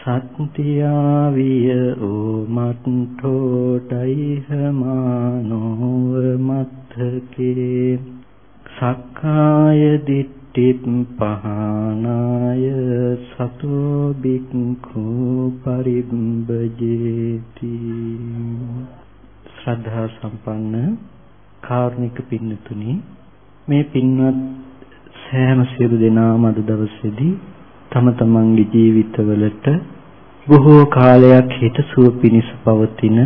සත්‍ත්‍යා විය ඕමත්තෝ ඩයිහමානෝව මත්තකේ සක්කාය දිට්ඨිප් පහනාය සතෝ බික්ඛු පරිබ්බජේති. ශ්‍රද්ධා සම්පන්න කාරුණික පින්නතුනි මේ පින්වත් සෑම සියලු දෙනාම අද දවසේදී තම තමන්ගේ ජීවිතවලට බොහෝ කාලයක් හිතසුව පිණිස පවතින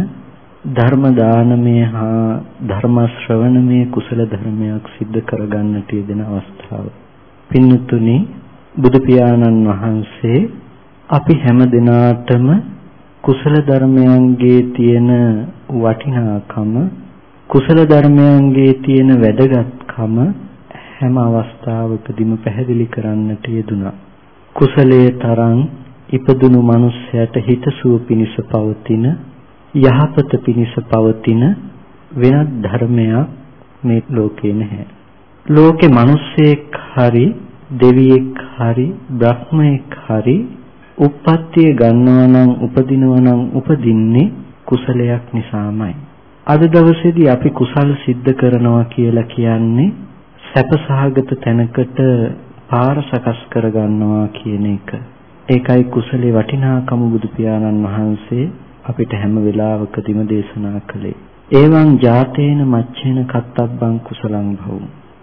ධර්ම දානමය හා ධර්ම ශ්‍රවණමය කුසල ධර්මයක් සිද්ධ කරගන්නට යෙදෙන අවස්ථාව. පින්තුනි බුදු පියාණන් වහන්සේ අපි හැම දිනාටම කුසල ධර්මයන්ගේ තියෙන වටිනාකම කුසල ධර්මයන්ගේ තියෙන වැදගත්කම හැම අවස්ථාවකදීම පැහැදිලි කරන්නට යෙදුනා. කුසලයේ තරම් ඉපදුණු මනුස්සයට හිතසුව පිණිස පවතින යහපත පිණිස පවතින වෙනත් ධර්මයක් මේ ලෝකේ නැහැ. ලෝකේ මිනිස්සෙක් හරි දෙවියෙක් හරි බ්‍රහ්මයෙක් හරි උප්පත්තිය ගන්නවා නම් උපදිනවා නම් උපදින්නේ කුසලයක් නිසාමයි. අද දවසේදී අපි කුසල් සිද්ධ කරනවා කියලා කියන්නේ සැපසහගත තැනකට පාර සකස් කරගන්නවා කියන එක. ඒකයි කුසලේ වටිනාකම බුදු පියාණන් වහන්සේ අපිට හැම වෙලාවකදීම දේශනා කළේ. එවං ජාතේන මච්චේන කත්තබ්බං කුසලං භවු.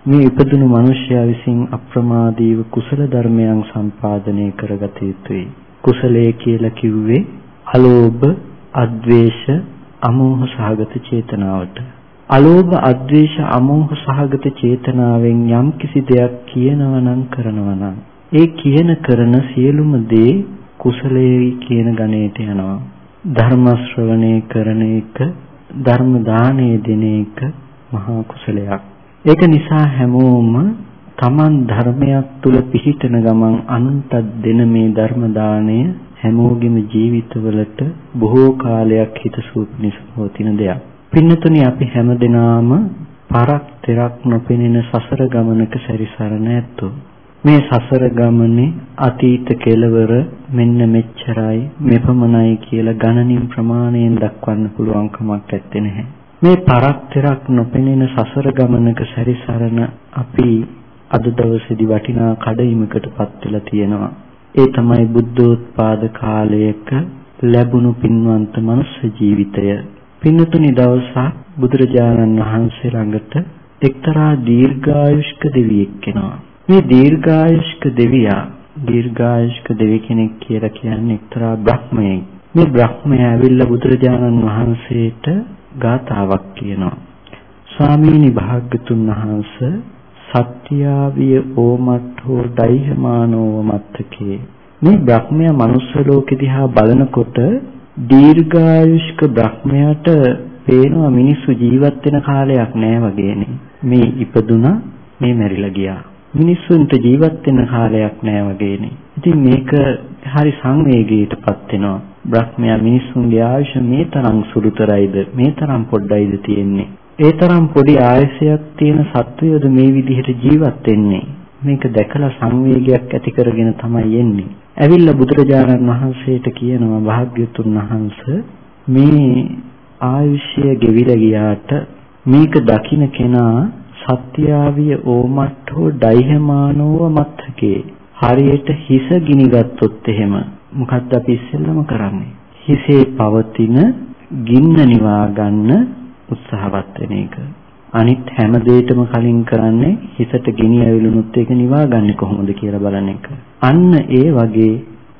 මේ ඉපදුණු මිනිසයා විසින් අප්‍රමාදීව කුසල ධර්මයන් සම්පාදනය කරගත යුතුයි. කුසලයේ කියලා කිව්වේ අලෝභ, අද්වේෂ, අමෝහ සහගත චේතනාවට. අලෝභ අද්වේෂ අමෝහ සහගත චේතනාවෙන් යම් කිසි දෙයක් කියනවා නම් කරනවා නම් ඒ කියන කරන සියලුම දේ කුසලයේ කියන ගණයට යනවා. ධර්ම ශ්‍රවණය කරන එක ධර්ම දානය දෙන එක මහා කුසලයක්. ඒක නිසා හැමෝම තමන් ධර්මයක් තුල පිහිටන ගමන් අනුන්ට දෙන මේ ධර්ම දාණය හැමෝගෙම ජීවිතවලට බොහෝ කාලයක් හිතසුව පිණිස පවතින දෙයක්. පින්නතුනි අපි හැමදෙනාම පරක් තෙරක් නොපෙනෙන සසර ගමනක සැරිසරන ඇත්තෝ. මේ සසර ගමනේ අතීත කෙලවර මෙන්න මෙච්චරයි මෙපමණයි කියලා ගණනින් ප්‍රමාණයෙන් දක්වන්න පුළුවන් කමක් නැත්තේ නැහැ. මේ පරක් තෙරක් නොපෙනෙන සසර ගමනක සැරිසරන අපි අද දවසේදී වටිනා කඩයිමකටපත් වෙලා තියෙනවා. ඒ තමයි බුද්ධෝත්පාද කාලයක ලැබුණු පින්වන්ත මනුස්ස ජීවිතය. පින්නතුනි දවසක් බුදුරජාණන් වහන්සේ ළඟට එක්තරා දීර්ඝායුෂ්ක දෙවියෙක් එනවා. මේ දීර්ඝායුෂ්ක දෙවියා දීර්ඝායුෂ්ක දෙවි කෙනෙක් කියලා කියන්නේ එක්තරා බ්‍රහ්මයෙක්. මේ බ්‍රහ්මයා ඇවිල්ලා බුදුරජාණන් වහන්සේට ගාතාවක් කියනවා. ස්වාමීනි භාග්‍යතුන් වහන්සේ සත්‍යාවිය ඕමට්ඨෝ ඩයිහමානෝව මත්තකේ මේ බ්‍රහ්මයා මනුස්ස ලෝකෙ දිහා බලනකොට දීර්ඝායුෂ්ක බ්‍රහ්මයාට පේනවා මිනිස්සු ජීවත් වෙන කාලයක් නෑ වගේනේ. මේ ඉපදුනා මේ මැරිලා ගියා. මිනිස්සුන්ට ජීවත් වෙන කාලයක් නෑ වගේනේ. ඉතින් මේක හරි සංවේගයකටපත් වෙනවා. බ්‍රහ්මයා මිනිස්සුන්ගේ ආයුෂ මේ තරම් සුළුතරයිද මේ තරම් පොඩ්ඩයිද තියෙන්නේ. ඒ තරම් පොඩි ආයසයක් තියෙන සත්වයෝද මේ විදිහට ජීවත් වෙන්නේ. මේක දැකලා සංවේගයක් ඇති කරගෙන තමයි එන්නේ. ඇවිල්ලා බුදුරජාණන් වහන්සේට කියනවා භාග්‍යතුන් වහන්සේ මේ ආයුෂය ගෙවිලා ගියාට මේක දකින්න කෙනා සත්‍යාවිය ඕමට්ඨෝ ඩයිහමානෝව මත්තකේ හරියට හිස ගිනිගත්තොත් එහෙම. මොකද්ද අපි ඉස්සෙල්ලම කරන්නේ? හිසේ පවතින ගින්න නිවා ගන්න උත්සාහවත් වෙන එක. අනිත් හැම දෙයකම කලින් කරන්නේ හිතට ගිනි ඇවිලුනොත් ඒක නිවා ගන්න කොහොමද කියලා බලන එක. අන්න ඒ වගේ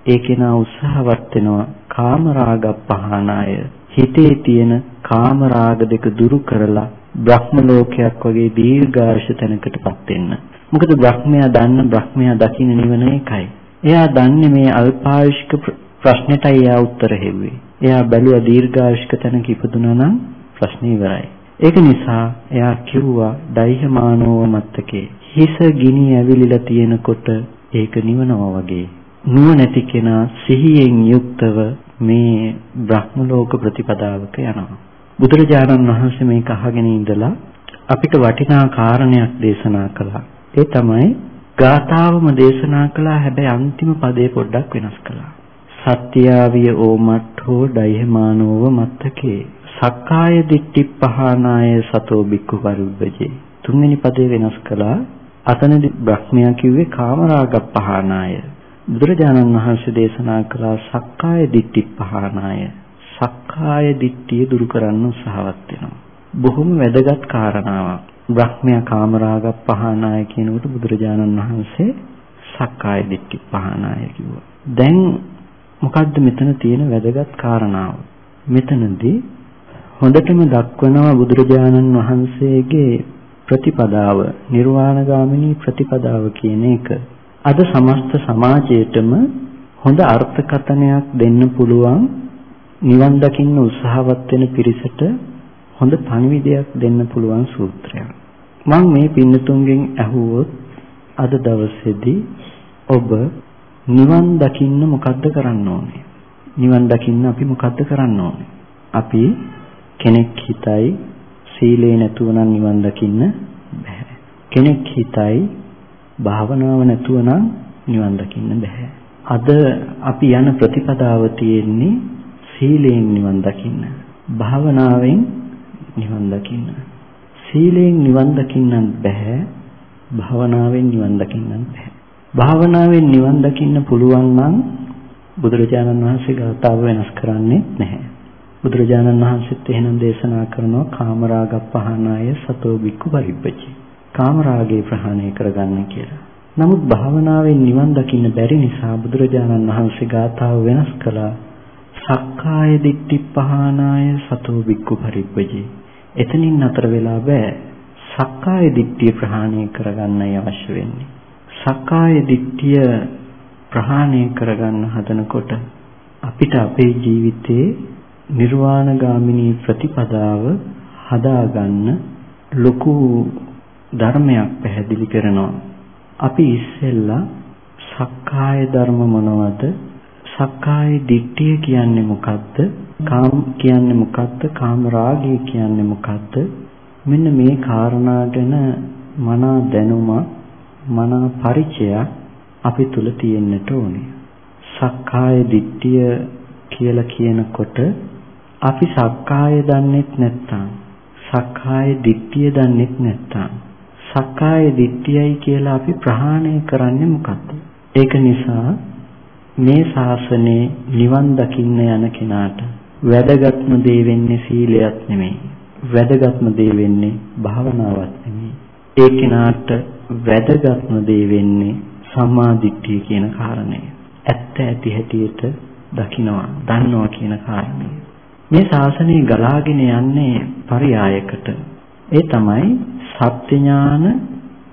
ඒ කෙනා උත්සාහවත් වෙනවා කාමරාග පහනාය හිතේ තියෙන කාමරාග දෙක දුරු කරලා බ්‍රහ්ම ලෝකයක් වගේ දීර්ඝාෂ තැනකටපත් වෙන්න. මොකද බ්‍රහ්මයා දන්න බ්‍රහ්මයා දකින්න නිවන එකයි. එයා දන්නේ මේ අල්පායුෂ්ක ප්‍රශ්නෙටයි එයා උත්තර හෙව්වේ. එයා බැලුවා දීර්ඝායුෂ්ක තැනක ඉපදුනා නම් ප්‍රශ්නේ ඉවරයි. ඒක නිසා එයා කිව්වා දෛහමානෝව මත්තකේ හිස ගිනි ඇවිලිලා තියෙනකොට ඒක නිවනවා වගේ. නුවණැති කෙනා සිහියෙන් යුක්තව මේ බ්‍රහ්ම ලෝක ප්‍රතිපදාවක යනවා. බුදුරජාණන් වහන්සේ මේක අහගෙන ඉඳලා අපිට වටිනා කාරණයක් දේශනා කළා. ඒ තමයි ගාථාවම දේශනා කළා හැබැයි අන්තිම පදේ පොඩ්ඩක් වෙනස් කළා. සත්‍යාවිය ඕමට්ඨෝ ඩයමානෝව මත්තකේ සක්කාය දිට්ඨි පහනාය සතෝ බික්ඛු පරිබ්බජේ තුන්වෙනි පදේ වෙනස් කළා අතනදි බ්‍රහ්මයා කිව්වේ කාමරාග පහනාය බුදුරජාණන් වහන්සේ දේශනා කළා සක්කාය දිට්ඨි පහනාය සක්කාය දිට්ඨිය දුරු කරන්න උත්සාහවත් වෙනවා බොහොම වැදගත් කාරණාවක්. බ්‍රහ්මයා කාමරාග පහනාය කියනකොට බුදුරජාණන් වහන්සේ සක්කාය දිට්ඨි පහනාය කිව්වා. දැන් මොකද්ද මෙතන තියෙන වැදගත් කාරණාව? මෙතනදී හොඳටම දක්වනවා බුදුරජාණන් වහන්සේගේ ප්‍රතිපදාව නිර්වාණගාමිනී ප්‍රතිපදාව කියන එක. අද සමස්ත සමාජයේටම හොඳ අර්ථකථනයක් දෙන්න පුළුවන් නිවන් දකින්න උත්සාහවත් වෙන පිරිසට හොඳ පණිවිඩයක් දෙන්න පුළුවන් සූත්‍රයක්. මම මේ පින්නතුන්ගෙන් ඇහුවොත් අද දවසේදී ඔබ නිවන් දකින්න මොකද්ද කරන්න ඕනේ? නිවන් දකින්න අපි මොකද්ද කරන්න ඕනේ? අපි කෙනෙක් හිතයි සීලේ නැතුව නම් නිවන් දකින්න බෑ. කෙනෙක් හිතයි භාවනාව නැතුව නම් නිවන් දකින්න බෑ. අද අපි යන ප්‍රතිපදාව තියෙන්නේ සීලයෙන් නිවන් දකින්න. භාවනාවෙන් නිවන් දකින්න. සීලයෙන් නිවන් දකින්නත් බෑ. භාවනාවෙන් නිවන් දකින්නත් බෑ. භාවනාවෙන් නිවන් දකින්න පුළුවන් නම් බුදුරජාණන් වහන්සේ ගාථාව වෙනස් කරන්නේ නැහැ. බුදුරජාණන් වහන්සේත් එහෙනම් දේශනා කරනවා කාමරාග පහනාය සතෝ බික්කු පරිබ්බචි. කාමරාගේ ප්‍රහාණය කරගන්න කියලා. නමුත් භාවනාවෙන් නිවන් දකින්න බැරි නිසා බුදුරජාණන් වහන්සේ ගාථාව වෙනස් කළා. සක්කාය දිට්ඨි පහනාය සතෝ බික්කු පරිබ්බජේ එතනින් නතර වෙලා බෑ. සක්කාය දිට්ඨිය ප්‍රහාණය කරගන්නයි අවශ්‍ය වෙන්නේ. සක්කාය දිට්ඨිය ප්‍රහාණය කරගන්න හදනකොට අපිට අපේ ජීවිතේ නිර්වාණගාමිනී ප්‍රතිපදාව හදාගන්න ලොකු ධර්මයක් පැහැදිලි කරනවා. අපි ඉස්සෙල්ලා සක්කාය ධර්ම මොනවද? සක්කාය දිට්ඨිය කියන්නේ මොකක්ද? කාම කියන්නේ මොකක්ද? කාම රාගය කියන්නේ මොකක්ද? මෙන්න මේ කාරණා ගැන මනා දැනුමක්, මනා පරිචයක් අපි තුල තියෙන්නට ඕනේ. සක්කාය දිට්ඨිය කියලා කියනකොට අපි සක්කාය දන්නෙත් නැත්නම් සක්කාය දිට්ඨිය දන්නෙත් නැත්නම් සක්කාය දිට්ඨියයි කියලා අපි ප්‍රහාණය කරන්නේ මොකද්ද? ඒක නිසා මේ ශාසනයේ නිවන් දකින්න යන කෙනාට වැදගත්ම දේ වෙන්නේ සීලයක් නෙමෙයි. වැදගත්ම දේ වෙන්නේ භාවනාවක් නෙමෙයි. ඒ කෙනාට වැදගත්ම දේ වෙන්නේ සම්මාදිට්ඨිය කියන කාරණය. ඇත්ත ඇති හැටියට දකිනවා, දන්නවා කියන කාරණය. මේ ශාසනය ගලාගෙන යන්නේ පරයායකට. ඒ තමයි සත්‍ය ඥාන,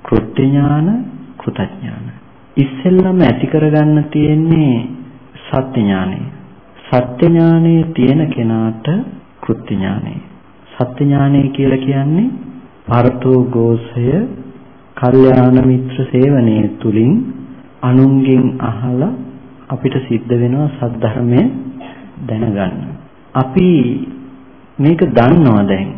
කෘත්‍ය ඥාන, කෘතඥාන. ඉස්සෙල්ලම ඇති කරගන්න තියෙන්නේ සත්‍ය ඥානය. සත්‍ය ඥානයේ තියෙන කෙනාට කෘත්‍ය ඥානය. සත්‍ය ඥානය කියලා කියන්නේ පරතෝ ഘോഷය, කල්යාණ මිත්‍ර සේවනයේ තුලින් අනුන්ගෙන් අහලා අපිට සිද්ධ වෙනවා සද්ධර්මය දැනගන්න. අපි මේක දන්නවා දැන්.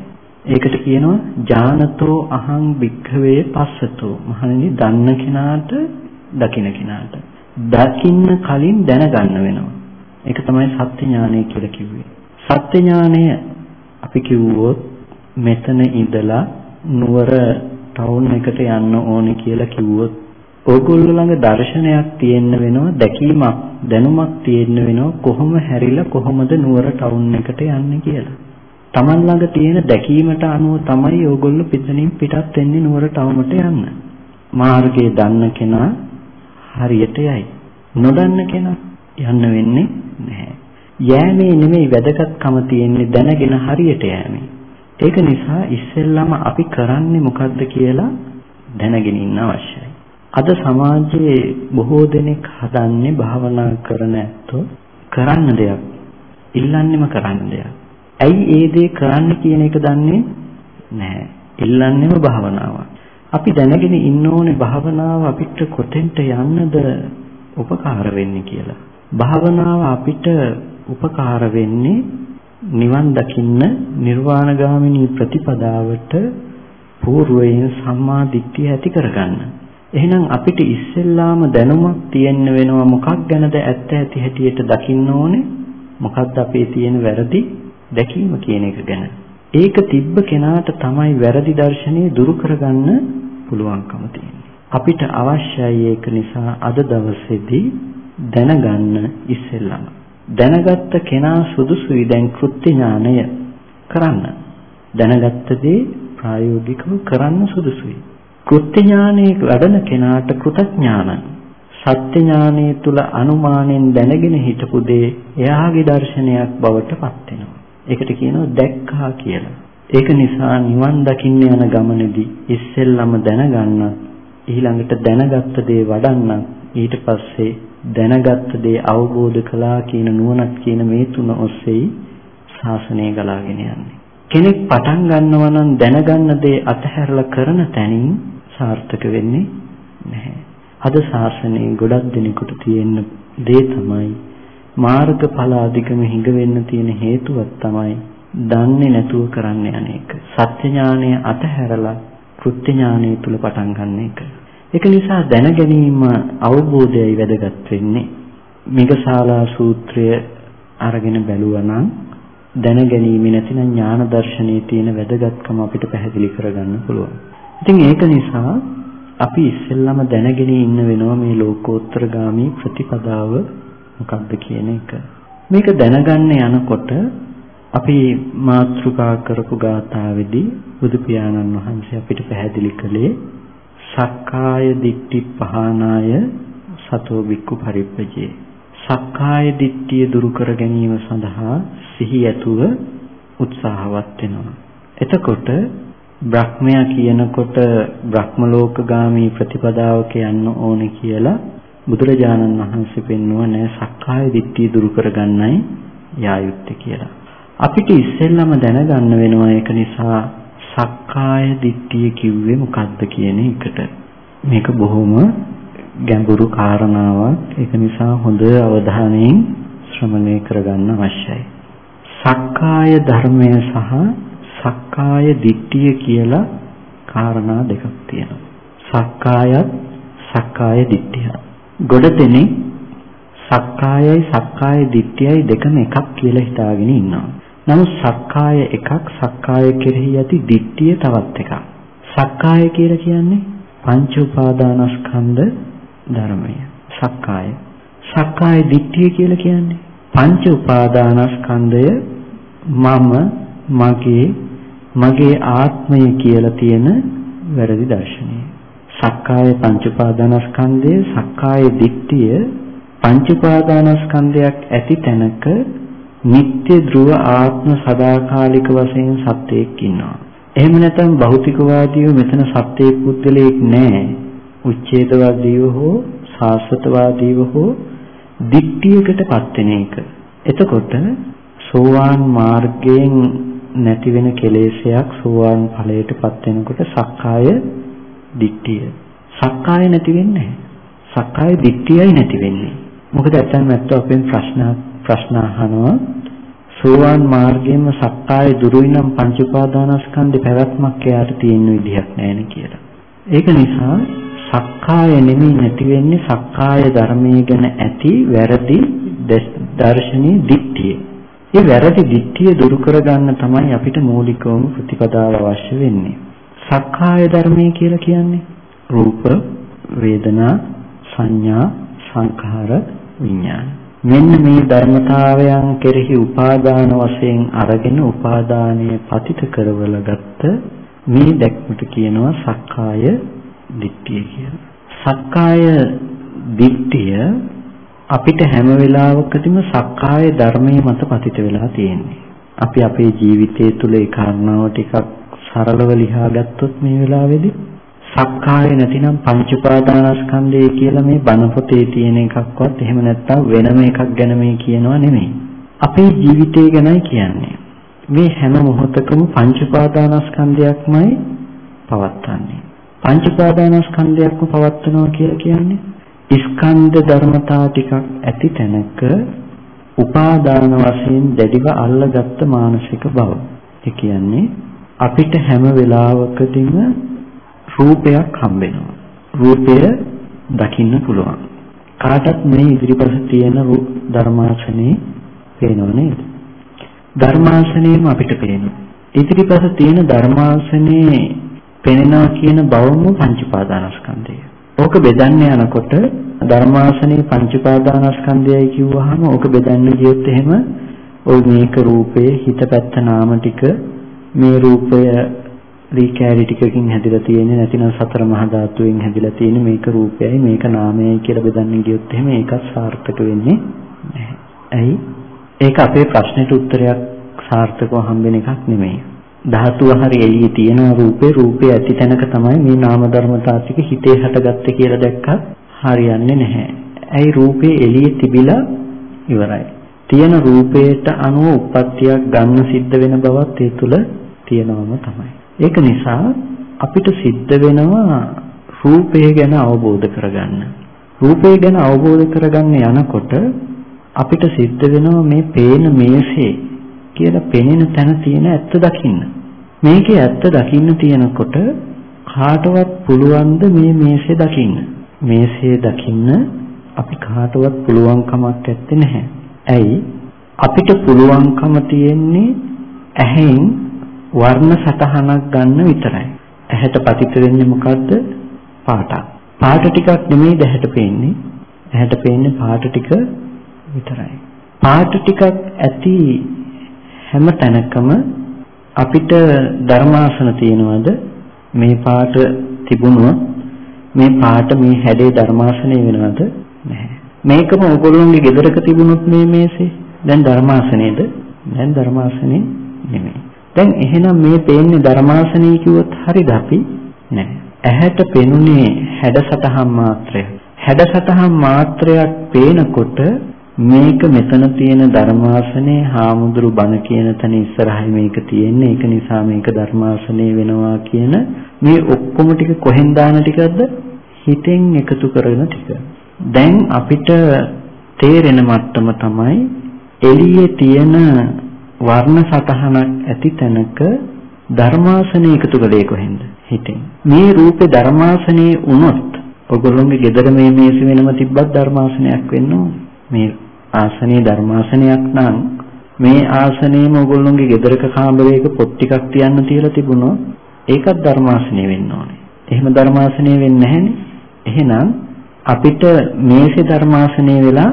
ඒකට කියනවා ඥානතෝ අහං භික්ඛවේ පස්සතෝ. මහණෙනි දන්න කෙනාට දකින්න කෙනාට. දකින්න කලින් දැනගන්න වෙනවා. ඒක තමයි සත්‍ය ඥානය කියලා කිව්වේ. සත්‍ය ඥානය අපි කිව්වොත් මෙතන ඉඳලා නුවර ටවුන් එකට යන්න ඕනේ කියලා කිව්වොත් ඕගොල්ලෝ ළඟ දර්ශනයක් තියෙන්න වෙනවා දැකීමක් දැනුමක් තියෙන්න වෙනවා කොහොම හැරිලා කොහොමද නුවර ටවුන් එකට යන්නේ කියලා. Taman ළඟ තියෙන දැකීමට අනුව තමයි ඕගොල්ලෝ පිටනින් පිටත් වෙන්නේ නුවර ටවුනට යන්න. මාර්ගය දන්න කෙනා හරියට යයි. නොදන්න කෙනා යන්න වෙන්නේ නැහැ. යෑමේ නෙමෙයි වැදගත්කම තියෙන්නේ දැනගෙන හරියට යෑමේ. ඒක නිසා ඉස්සෙල්ලාම අපි කරන්නේ මොකද්ද කියලා දැනගෙන ඉන්න අවශ්‍යයි. අද සමාජයේ බොහෝ දෙනෙක් හදන්නේ භාවනා කරන ඇත්තෝ කරන්න දෙයක් ඉල්ලන්නෙම කරන්න දෙයක්. ඇයි ඒ දේ කරන්න කියන එක දන්නේ නැහැ. ඉල්ලන්නෙම භාවනාව. අපි දැනගෙන ඉන්න ඕනේ භාවනාව අපිට කොතෙන්ට යන්නද උපකාර වෙන්නේ කියලා. භාවනාව අපිට උපකාර වෙන්නේ නිවන් දකින්න නිර්වාණගාමිනී ප්‍රතිපදාවට పూర్වයෙන් සම්මා දිට්ඨිය ඇති කරගන්න. එහෙනම් අපිට ඉස්සෙල්ලාම දැනුමක් තියෙන්න වෙනවා මොකක් ගැනද ඇත්ත ඇති හැටියට දකින්න ඕනේ මොකක්ද අපේ තියෙන වැරදි දැකීම කියන එක ගැන. ඒක තිබ්බ කෙනාට තමයි වැරදි දර්ශනය දුරු කරගන්න පුළුවන්කම තියෙන්නේ. අපිට අවශ්‍යයි ඒක නිසා අද දවසේදී දැනගන්න ඉස්සෙල්ලාම. දැනගත්ත කෙනා සුදුසුයි දැන් කෘත්‍ය ඥානය කරන්න. දැනගත්ත දේ ප්‍රායෝගිකව කරන්න සුදුසුයි. කෘත්‍ය ඥානයේ වැඩන කෙනාට කෘතඥාන සත්‍ය ඥානයේ තුල අනුමානෙන් දැනගෙන හිටපු දේ එයාගේ දර්ශනයක් බවට පත් වෙනවා. ඒකට කියනවා දැක්කා කියලා. ඒක නිසා නිවන් දකින්න යන ගමනේදී ඉස්සෙල්ලම දැනගන්න ඊළඟට දැනගත්ත දේ වඩන්න ඊට පස්සේ දැනගත්ත දේ අවබෝධ කළා කියන නුවණක් කියන මේ තුන ඔස්සේ ශාසනය ගලාගෙන යන්නේ. කෙනෙක් පටන් ගන්නවා නම් දැනගන්න දේ අතහැරලා කරන තැනින් සාර්ථක වෙන්නේ නැහැ. අද ශාසනයේ ගොඩක් දෙනෙකුට තියෙන දේ තමයි මාර්ගඵල අධිකම හිඟ වෙන්න තියෙන හේතුවක් තමයි දන්නේ නැතුව කරන්න යන එක. සත්‍ය ඥානය අතහැරලා කෘත්‍ය ඥානය තුල පටන් ගන්න එක. ඒක නිසා දැන ගැනීම අවබෝධයයි වැදගත් වෙන්නේ. මිගශාලා සූත්‍රය අරගෙන බැලුවා නම් දැන ගැනීම නැතිනම් ඥාන දර්ශනයේ තියෙන වැදගත්කම අපිට පැහැදිලි කරගන්න පුළුවන්. ඉතින් ඒක නිසා අපි ඉස්සෙල්ලාම දැනගෙන ඉන්න වෙනවා මේ ලෝකෝත්තරගාමී ප්‍රතිපදාව මොකක්ද කියන එක. මේක දැනගන්න යනකොට අපි මාත්‍රිකා කරපු ගාථාවේදී බුදු පියාණන් වහන්සේ අපිට පැහැදිලි කළේ සක්කාය දිට්ඨි පහනාය සතෝ බික්කු පරිප්පජේ. සක්කාය දිට්ඨිය දුරු කර ගැනීම සඳහා සිහි ඇතුව උත්සාහවත් වෙනවා. එතකොට බ්‍රහ්මයා කියනකොට බ්‍රහ්ම ලෝකගාමී ප්‍රතිපදාවක යන්න ඕනේ කියලා බුදුරජාණන් වහන්සේ පෙන්වුවා නෑ සක්කාය දිට්ඨිය දුරු කරගන්නයි යායුත්තේ කියලා. අපිට ඉස්සෙල්ලම දැනගන්න වෙනවා ඒක නිසා සක්කාය දිට්ඨිය කිව්වේ මොකක්ද කියන එකට. මේක බොහොම ගැඹුරු කාරණාවක්. ඒක නිසා හොඳ අවධානයෙන් ශ්‍රවණය කරගන්න අවශ්‍යයි. සක්කාය ධර්මය සහ සක්කාය දිට්ඨිය කියලා කාරණා දෙකක් තියෙනවා. සක්කායත් සක්කාය දිට්ඨිය. ගොඩ දෙනේ සක්කායයි සක්කාය දිට්ඨියයි දෙකම එකක් කියලා හිතාගෙන ඉන්නවා. නමුත් සක්කාය එකක් සක්කාය කෙරෙහි ඇති දිට්ඨිය තවත් එකක්. සක්කාය කියලා කියන්නේ පංච උපාදානස්කන්ධ ධර්මය. සක්කාය. සක්කාය දිට්ඨිය කියලා කියන්නේ පංච උපාදානස්කන්ධය මම මගේ මගේ ආත්මය කියලා තියෙන වැරදි දර්ශනය. සක්කාය පංච උපාදානස්කන්ධය සක්කාය දිට්ඨිය පංච උපාදානස්කන්ධයක් ඇති තැනක නিত্য ධ්‍රුව ආත්ම සදාකාලික වශයෙන් සත්‍යයක් ඉන්නවා. එහෙම නැත්නම් භෞතිකවාදීව මෙතන සත්‍යයේ පුද්ගලයෙක් නැහැ. උච්ඡේදවාදීව හෝ සාස්වතවාදීව හෝ දික්තියකටපත් වෙන එක. එතකොට සෝවාන් මාර්ගයෙන් නැති වෙන කෙලෙසයක් සෝවාන් ඵලයටපත් වෙනකොට සක්කාය දිට්ඨිය. සක්කාය නැති වෙන්නේ සක්කාය දිට්ඨියයි නැති වෙන්නේ. මොකද ඇත්තම ඇත්ත අපෙන් ප්‍රශ්න ප්‍රශ්න අහනවා සෝවාන් මාර්ගයෙන්ම සක්කාය දුරුයි නම් පංච උපාදානස්කන්ධේ පැවැත්මක් එයාට තියෙන විදිහක් නැහැ කියලා. ඒක නිසා සක්කාය නෙමෙයි නැති වෙන්නේ සක්කාය ධර්මයේ ගැන ඇති වැරදි දර්ශනීය දිට්ඨිය. මේ වැරදි දිට්ඨිය දුරු කරගන්න තමයි අපිට මූලිකවම ප්‍රතිපදාව අවශ්‍ය වෙන්නේ. සක්කාය ධර්මයේ කියලා කියන්නේ රූප, වේදනා, සංඥා, සංඛාර, විඥාන. මෙන්න මේ ධර්මතාවයන් කෙරෙහි උපාදාන වශයෙන් අරගෙන උපාදානයේ පතිත කරවල ගත්ත මේ දැක්මට කියනවා සක්කාය දිට්ඨිය කියලා. සක්කාය දිට්ඨිය අපිට හැම වෙලාවකදීම සක්කාය ධර්මයේ මත පතිත වෙලා තියෙන්නේ. අපි අපේ ජීවිතය තුළ ඒ කාරණාව ටිකක් සරලව ලියා ගත්තොත් මේ වෙලාවේදී සක්කාය නැතිනම් පංච උපාදානස්කන්ධය කියලා මේ බණ පොතේ තියෙන එකක්වත් එහෙම නැත්නම් වෙනම එකක් ගැන මේ කියනවා නෙමෙයි. අපේ ජීවිතය ගැනයි කියන්නේ. මේ හැම මොහොතකම පංච උපාදානස්කන්ධයක්මයි පවත්න්නේ. පංච උපාදානස්කන්ධයක්ම පවත්නවා කියලා කියන්නේ ස්කන්ධ ධර්මතා ටිකක් ඇති තැනක උපාදාන වශයෙන් දැඩිව අල්ලගත්ත මානසික බව. ඒ කියන්නේ අපිට හැම වෙලාවකදීම රූපයක් හම්බෙනවා. රූපය දකින්න පුළුවන්. කාටත් මේ ඉදිරිපස තියෙන ධර්මාසනේ පේනව නේද? ධර්මාසනේම අපිට පේනවා. ඉදිරිපස තියෙන ධර්මාසනේ පෙනෙනවා කියන බවම පංච උපාදානස්කන්ධය. ඕක බෙදන්න යනකොට ධර්මාසනේ පංච උපාදානස්කන්ධයයි කිව්වහම ඕක බෙදන්න ගියොත් එහෙම ওই මේක රූපේ හිත පැත්ත නාම ටික මේ රූපය රීකෑලි ටිකකින් හැදිලා තියෙන්නේ නැතිනම් සතර මහා ධාතුවෙන් හැදිලා තියෙන්නේ මේක රූපයයි මේක නාමයයි කියලා බෙදන්න ගියොත් එහෙම ඒකත් සාර්ථක වෙන්නේ නැහැ. ඇයි? ඒක අපේ ප්‍රශ්නෙට උත්තරයක් සාර්ථකව හම්බෙන එකක් නෙමෙයි. ධාතුව හරි එළියේ තියෙන රූපේ රූපේ ඇති තැනක තමයි මේ නාම ධර්මතා ටික හිතේ හටගත්තේ කියලා දැක්කත් හරියන්නේ නැහැ. ඇයි රූපේ එළියේ තිබිලා ඉවරයි. තියෙන රූපයට අනුව උප්පත්තියක් ගන්න සිද්ධ වෙන බවත් ඒ තුල තියෙනවම තමයි. ඒක නිසා අපිට සිද්ධ වෙනවා රූපය ගැන අවබෝධ කරගන්න. රූපය ගැන අවබෝධ කරගන්න යනකොට අපිට සිද්ධ වෙනවා මේ පේන මේසේ කියලා පෙනෙන තැන තියෙන ඇත්ත දකින්න. මේකේ ඇත්ත දකින්න තියෙනකොට කාටවත් පුළුවන්ද මේ මේසේ දකින්න? මේසේ දකින්න අපි කාටවත් පුළුවන් කමක් නැත්තේ නැහැ. ඇයි? අපිට පුළුවන්කම තියෙන්නේ ඇහෙන් වර්ණ සටහනක් ගන්න විතරයි. ඇහැට පතිත වෙන්නේ මොකද්ද? පාටක්. පාට ටිකක් නෙමෙයි දැහැට පේන්නේ. ඇහැට පේන්නේ පාට ටික විතරයි. පාට ටිකක් ඇති හැම තැනකම අපිට ධර්මාසන තියෙනවද? මේ පාට තිබුණොත් මේ පාට මේ හැඩේ ධර්මාසනේ වෙනවද? නැහැ. මේකම ඕගොල්ලෝගේ ගෙදරක තිබුණොත් මේ මේසේ දැන් ධර්මාසනේද? දැන් ධර්මාසනේ නෙමෙයි. දැන් එහෙනම් මේ පේන්නේ ධර්මාසනී කිව්වොත් හරිද අපි? නෑ. ඇහැට පෙනුනේ හැඩසතහන් මාත්‍රය. හැඩසතහන් මාත්‍රයක් පේනකොට මේක මෙතන තියෙන ධර්මාසනේ හාමුදුරු බණ කියන තැන ඉස්සරහයි මේක තියෙන්නේ. ඒක නිසා මේක ධර්මාසනේ වෙනවා කියන මේ ඔක්කොම ටික කොහෙන් දාන ටිකක්ද? හිතෙන් එකතු කරන ටික. දැන් අපිට තේරෙන මට්ටම තමයි එළියේ තියෙන වර්ණ සතහනක් ඇති තැනක ධර්මාසනය එකතු කළේ කොහෙන්ද? හිතෙන්. මේ රූපේ ධර්මාසනේ වුණොත් ඔගොල්ලෝගේ ගෙදර මේ මේස වෙනම තිබ්බත් ධර්මාසනයක් වෙන්න ඕනේ. මේ ආසනේ ධර්මාසනයක් නම් මේ ආසනේම ඔගොල්ලෝගේ ගෙදරක කාමරයක පොත් ටිකක් තියන්න තියලා තිබුණොත් ඒකත් ධර්මාසනේ වෙන්න ඕනේ. එහෙම ධර්මාසනේ වෙන්නේ නැහනේ. එහෙනම් අපිට මේසේ ධර්මාසනේ වෙලා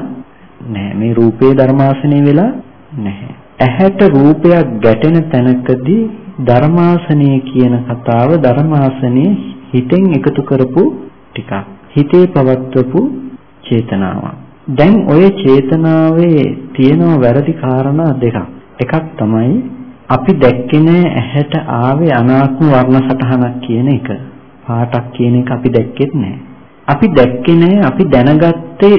නැහැ. මේ රූපේ ධර්මාසනේ වෙලා නැහැ. ඇහැට රූපයක් ගැටෙන තැනකදී ධර්මාසනය කියන කතාව ධර්මාසනයේ හිතෙන් එකතු කරපු ටිකක්. හිතේ පවත්වපු චේතනාවක්. දැන් ඔය චේතනාවේ තියෙන වැරදි කාරණා දෙකක්. එකක් තමයි අපි දැක්කේ නෑ ඇහැට ආවේ අනාත්ම වර්ණ සටහනක් කියන එක. පාටක් කියන එක අපි දැක්කෙත් නෑ. අපි දැක්කේ නෑ අපි දැනගත්තේ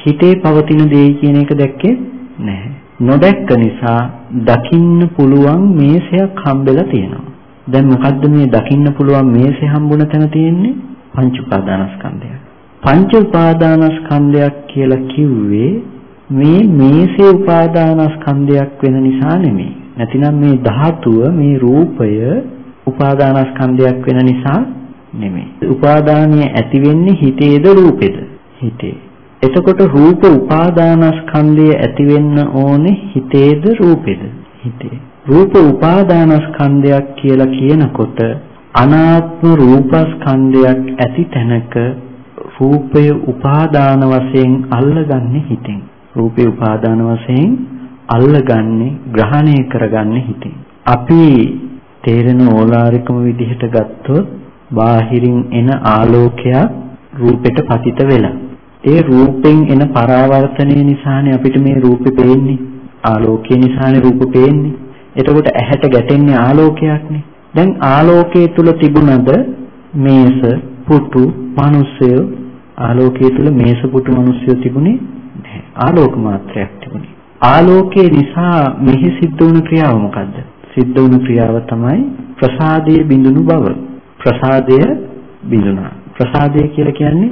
හිතේ පවතින දේ කියන එක දැක්කේ නැහැ. නොදැක්ක නිසා දකින්න පුළුවන් මේසයක් හම්බෙලා තියෙනවා. දැන් මොකද්ද මේ දකින්න පුළුවන් මේසෙ හම්බුන තැන තියෙන්නේ? පංච උපාදානස්කන්ධය. පංච උපාදානස්කන්ධයක් කියලා කිව්වේ මේ මේසේ උපාදානස්කන්ධයක් වෙන නිසා නෙමෙයි. නැතිනම් මේ ධාතුව මේ රූපය උපාදානස්කන්ධයක් වෙන නිසා නෙමෙයි. උපාදානිය ඇති වෙන්නේ හිතේද රූපේද? හිතේ. එතකොට රූප උපාදානස්කන්ධය ඇති වෙන්න ඕනේ හිතේද රූපේද? හිතේ. රූප උපාදානස්කන්ධයක් කියලා කියනකොට අනාත්ම රූපස්කන්ධයක් ඇති තැනක රූපය උපාදාන වශයෙන් අල්ලගන්නේ හිතෙන්. රූපේ උපාදාන වශයෙන් අල්ලගන්නේ ග්‍රහණය කරගන්නේ හිතෙන්. අපි තේරෙන ඕලාරිකම විදිහට ගත්තොත් බාහිරින් එන ආලෝකයක් රූපෙට පතිත වෙලා ඒ රූපෙන් එන පරාවර්තනය නිසානේ අපිට මේ රූපේ පේන්නේ. ආලෝකය නිසානේ රූප පේන්නේ. එතකොට ඇහැට ගැටෙන්නේ ආලෝකයක්නේ. දැන් ආලෝකයේ තුල තිබුණද මේස, පුටු, මිනිස්සය ආලෝකයේ තුල මේස, පුටු, මිනිස්සය තිබුණේ නැහැ. ආලෝක මාත්‍රයක් තිබුණේ. ආලෝකයේ නිසා මෙහි සිද්ධ වුණු ක්‍රියාව මොකද්ද? සිද්ධ වුණු ක්‍රියාව තමයි ප්‍රසාදයේ බිඳුණු බව. ප්‍රසාදය බිඳුණා. ප්‍රසාදය කියලා කියන්නේ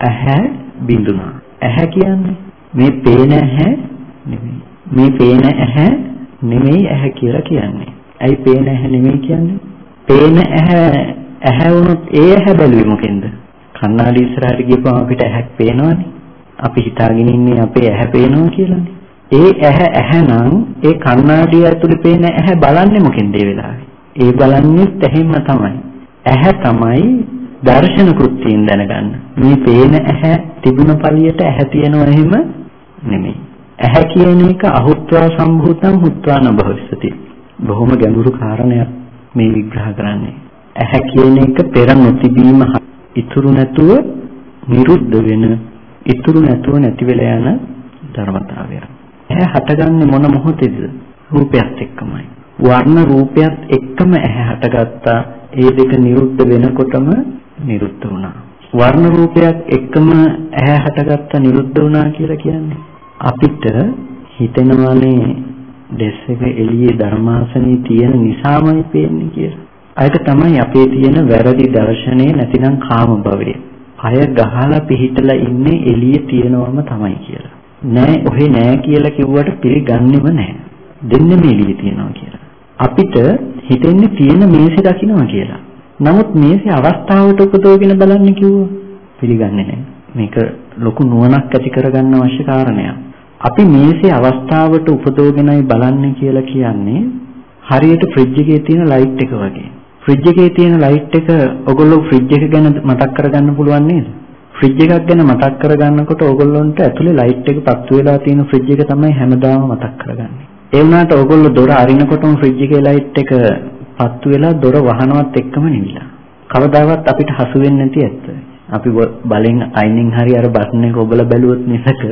ඇහැ බිඳුණා. ඇහැ කියන්නේ මේ පේන ඇහැ නෙමෙයි. මේ පේන ඇහැ නෙමෙයි ඇහැ කියලා කියන්නේ. ඇයි පේන ඇහැ නෙමෙයි කියන්නේ? පේන ඇහැ ඇහැ වුණොත් ඒ ඇහැ බැලුවේ මොකෙන්ද? කණ්ණාඩි ඉස්සරහට ගියපුවම අපිට ඇහැක් පේනවනේ. අපි හිතාගෙන ඉන්නේ අපේ ඇහැ පේනවා කියලානේ. ඒ ඇහැ ඇහැනම් ඒ කණ්ණාඩිය ඇතුලේ පේන ඇහැ බලන්නේ මොකෙන්ද ඒ වෙලාවේ? ඒ බලන්නේ ඇහෙන්ම තමයි. ඇහැ තමයි දර්ශන කෘත්‍යයෙන් දැනගන්න. මේ පේන ඇහැ තිබුණ පළියට ඇහැ තියෙනවා එහෙම නෙමෙයි. ඇහැ කියන එක අහුත්වා සම්භූතං හුත්වා නභවිස්සති. බොහොම ගැඹුරු කාරණයක් මේ විග්‍රහ කරන්නේ. ඇහැ කියන එක පෙර නොතිබීම ඉතුරු නැතුව නිරුද්ධ වෙන ඉතුරු නැතුව නැති වෙලා යන ධර්මතාවයක්. ඇහැ හටගන්නේ මොන මොහොතේද? රූපයත් එක්කමයි. වර්ණ රූපයත් එක්කම ඇහැ හටගත්තා. ඒ දෙක නිරුද්ධ වෙනකොටම නිරුද්ධ වුණා. වර්ණ රූපයක් එක්කම ඇහැ හටගත්ත නිරුද්ධ වුණා කියලා කියන්නේ අපිට හිතෙනවානේ දෙස් එක එළියේ ධර්මාසනේ තියෙන නිසාමයි පේන්නේ කියලා. ඒක තමයි අපේ තියෙන වැරදි දර්ශනේ නැතිනම් කාම භවය. අය ගහලා පිහිටලා ඉන්නේ එළියේ තියෙනවම තමයි කියලා. නෑ ඔහෙ නෑ කියලා කිව්වට පිළිගන්නෙම නෑ. දෙන්නෙම එළියේ තියෙනවා කියලා. අපිට හිතෙන්නේ තියෙන මේසෙ දකින්නවා කියලා. නමුත් මේසේ අවස්ථාවට උපදවගෙන බලන්න කිව්වොත් පිළිගන්නේ නැහැ. මේක ලොකු නුවණක් ඇති කරගන්න අවශ්‍ය කාරණයක්. අපි මේසේ අවස්ථාවට උපදවගෙනයි බලන්නේ කියලා කියන්නේ හරියට ෆ්‍රිජ් එකේ තියෙන ලයිට් එක වගේ. ෆ්‍රිජ් එකේ තියෙන ලයිට් එක ඔයගොල්ලෝ ෆ්‍රිජ් එක ගැන මතක් කරගන්න පුළුවන් නේද? ෆ්‍රිජ් එකක් ගැන මතක් කරගන්නකොට ඔයගොල්ලන්ට ඇතුලේ ලයිට් එක පත්තු වෙලා තියෙන ෆ්‍රිජ් එක තමයි හැමදාම මතක් කරගන්නේ. ඒ වුණාට ඔයගොල්ලෝ දොර අරිනකොටම ෆ්‍රිජ් එකේ ලයිට් එක පත්තු වෙලා දොර වහනවත් එක්කම නිවිලා. කවදාවත් අපිට හසු වෙන්නේ නැති ඇත්ත. අපි බලෙන් අයිනින් හරි අර බටන් එක ඔබලා බැලුවොත් මිසක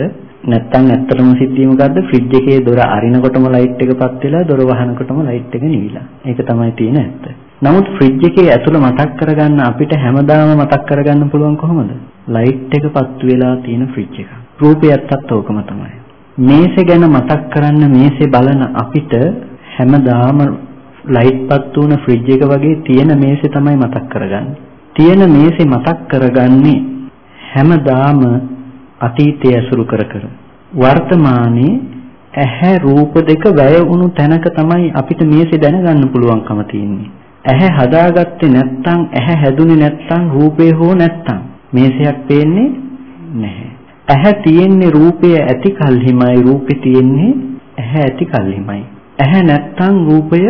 නැත්තම් ඇත්තටම සිද්ධිය මොකද්ද ෆ්‍රිජ් එකේ දොර අරිනකොටම ලයිට් එක පත් වෙලා දොර වහනකොටම ලයිට් එක නිවිලා. ඒක තමයි තියෙන ඇත්ත. නමුත් ෆ්‍රිජ් එකේ ඇතුළ මතක් කරගන්න අපිට හැමදාම මතක් කරගන්න පුළුවන් කොහොමද? ලයිට් එක පත්තු වෙලා තියෙන ෆ්‍රිජ් එක. රූපයත්තත් ඕකම තමයි. මේසේ ගැන මතක් කරන්න මේසේ බලන අපිට හැමදාම ලයිට්පත් වුණ ෆ්‍රිජ් එක වගේ තියෙන මේසේ තමයි මතක් කරගන්නේ. තියෙන මේසේ මතක් කරගන්නේ හැමදාම අතීතය ඇසුරු කර කර. වර්තමානයේ ඇහැ රූප දෙක වැය වුණු තැනක තමයි අපිට මේසේ දැනගන්න පුළුවන්කම තියෙන්නේ. ඇහැ හදාගත්තේ නැත්නම් ඇහැ හැදුනේ නැත්නම් රූපේ හෝ නැත්නම් මේසයක් පේන්නේ නැහැ. ඇහැ තියෙන්නේ රූපය ඇති කල්හිමයි රූපේ තියෙන්නේ ඇහැ ඇති කල්හිමයි. ඇහැ නැත්නම් රූපය